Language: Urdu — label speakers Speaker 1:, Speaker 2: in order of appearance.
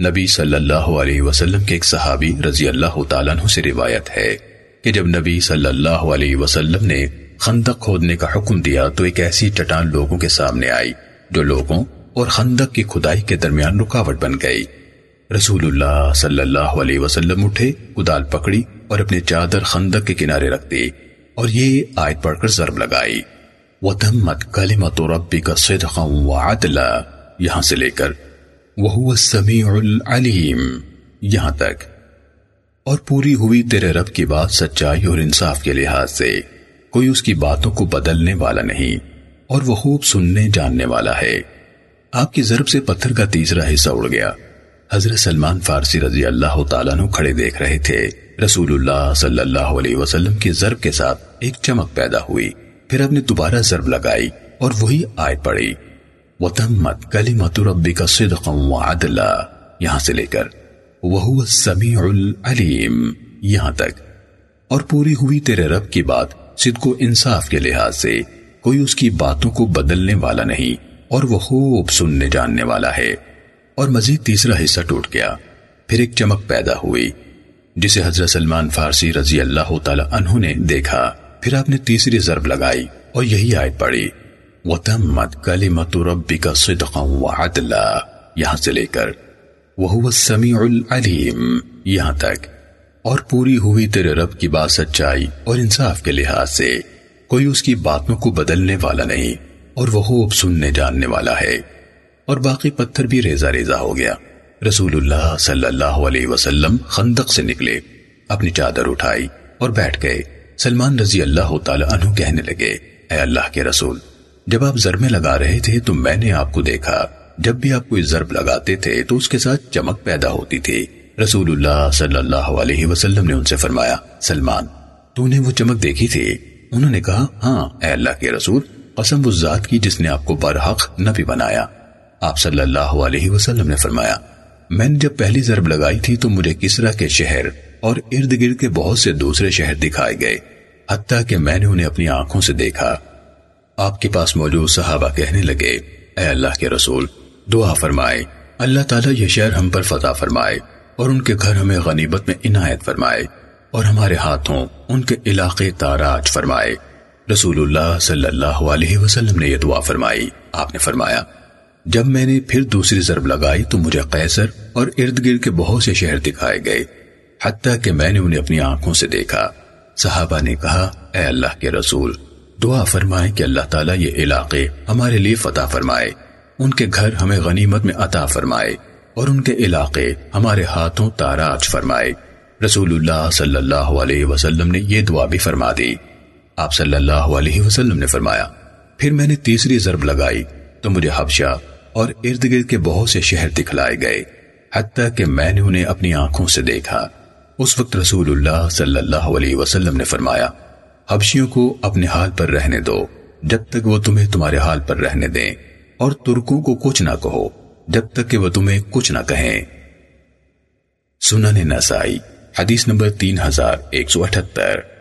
Speaker 1: نبی صلی اللہ علیہ وسلم کے ایک صحابی رضی اللہ تعالیٰ عنہ سے روایت ہے کہ جب نبی صلی اللہ علیہ وسلم نے خندق کھودنے کا حکم دیا تو ایک ایسی چٹان لوگوں کے سامنے آئی جو لوگوں اور خندق کی کھدائی کے درمیان رکاوٹ بن گئی۔ رسول اللہ صلی اللہ علیہ وسلم اٹھے، کدال پکڑی اور اپنے چادر خندق کے کنارے رکھ دی اور یہ آیت پڑھ کر ضرب لگائی۔ وَتَمَّتْ كَلِمَةُ رَبِّكَ صِدْقًا وَعَدْلًا۔ یہاں سے لے کر وَهُوَ السَّمِيعُ الْعَلِيمُ یہاں تک۔ اور پوری ہوئی تیرے رب کی بات سچائی اور انصاف کے لحاظ سے۔ کوئی اس کی باتوں کو بدلنے والا نہیں اور وہ خوب سننے، جاننے والا ہے۔ آپ کی ضرب سے پتھر کا تیسرا حصہ اڑ گیا۔ حضرت سلمان فارسی رضی اللہ تعالیٰ نو کھڑے دیکھ رہے تھے۔ رسول اللہ صلی اللہ علیہ وسلم کی ضرب کے ساتھ ایک چمک پیدا ہوئی۔ پھر آپ نے دوبارہ ضرب لگائی اور وہی آیت پڑی۔ وَتَمَّتْ كَلِمَةُ رَبِّكَ صِدْقًا وَعَدْلًا، یہاں سے لے کر۔ وَهُوَ السَّمِيعُ الْعَلِيمُ۔ یہاں تک۔ اور پوری ہوئی تیرے رب کی بات صدق و انصاف کے لحاظ سے۔ کوئی اس کی باتوں کو بدلنے والا نہیں، اور وہ خوب سننے جاننے والا ہے۔ اور مزید تیسرا حصہ ٹوٹ گیا۔ پھر ایک چمک پیدا ہوئی، جسے حضرت سلمان فارسی رضی اللہ تعالی عنہ نے دیکھا۔ پھر آپ نے تیسری ضرب لگائی اور یہی آیت پڑی وَتَمَّتْ كَلِمَةُ رَبِّكَ صِدْقًا وَعَدْلًا. یہاں سے لے کر وَهُوَ السَّمِيعُ الْعَلِيمُ یہاں تک. اور پوری ہوئی تیرے رب کی بات سچائی اور انصاف کے لحاظ سے. کوئی اس کی باتوں کو بدلنے والا نہیں اور وہ خوب سننے جاننے والا ہے. اور باقی پتھر بھی ریزہ ریزہ ہو گیا. رسول اللہ صلی اللہ علیہ وسلم خندق سے نکلے، اپنی چادر اٹھائی اور بیٹھ گئے. سلمان رضی اللہ تعالی عنہ کہنے لگے، اے اللہ کے رسول جب آپ ضربیں لگا رہے تھے تو میں نے آپ کو دیکھا۔ جب بھی آپ کوئی ضرب لگاتے تھے تو اس کے ساتھ چمک پیدا ہوتی تھی۔ رسول اللہ صلی اللہ علیہ وسلم نے ان سے فرمایا، سلمان، تو نے وہ چمک دیکھی تھی؟ انہوں نے کہا ہاں اے اللہ کے رسول، قسم اس ذات کی جس نے آپ کو برحق نبی بنایا۔ آپ صلی اللہ علیہ وسلم نے فرمایا، میں نے جب پہلی ضرب لگائی تھی تو مجھے کسرا کے شہر اور ارد گرد کے بہت سے دوسرے شہر دکھائے گئے، حتیٰ کہ میں نے انہیں اپنی آنکھوں سے دیکھا۔ آپ کے پاس موجود صحابہ کہنے لگے، اے اللہ کے رسول، دعا فرمائے۔ اللہ تعالیٰ یہ شہر ہم پر فتح فرمائے اور ان کے گھر ہمیں غنیبت میں عنایت فرمائے اور ہمارے ہاتھوں ان کے علاقے تاراج فرمائے۔ رسول اللہ صلی اللہ علیہ وسلم نے یہ دعا فرمائی۔ آپ نے فرمایا، جب میں نے پھر دوسری ضرب لگائی تو مجھے قیصر اور ارد گرد کے بہت سے شہر دکھائے گئے، حتیٰ کہ میں نے انہیں اپنی آنکھوں سے دیکھا۔ صحابہ نے کہا، اے اللہ کے رسول دعا فرمائے کہ اللہ تعالیٰ یہ علاقے ہمارے لیے فتح فرمائے۔ ان کے گھر ہمیں غنیمت میں عطا فرمائے اور ان کے علاقے ہمارے ہاتھوں تاراج فرمائے۔ رسول اللہ صلی اللہ علیہ وسلم نے یہ دعا بھی فرما دی۔ آپ صلی اللہ علیہ وسلم نے فرمایا، پھر میں نے تیسری ضرب لگائی تو مجھے حبشہ اور ارد گرد کے بہت سے شہر دکھلائے گئے، حتیٰ کہ میں نے انہیں اپنی آنکھوں سے دیکھا۔ اس وقت رسول اللہ صلی اللہ علیہ وسلم نے فرمایا حبشیوں کو اپنے حال پر رہنے دو۔ جب تک وہ تمہیں تمہارے حال پر رہنے دیں اور ترکوں کو کچھ نہ کہو، جب تک کہ وہ تمہیں کچھ نہ کہیں۔ سنن نسائی، حدیث نمبر تین ہزار ایک سو اٹھتر۔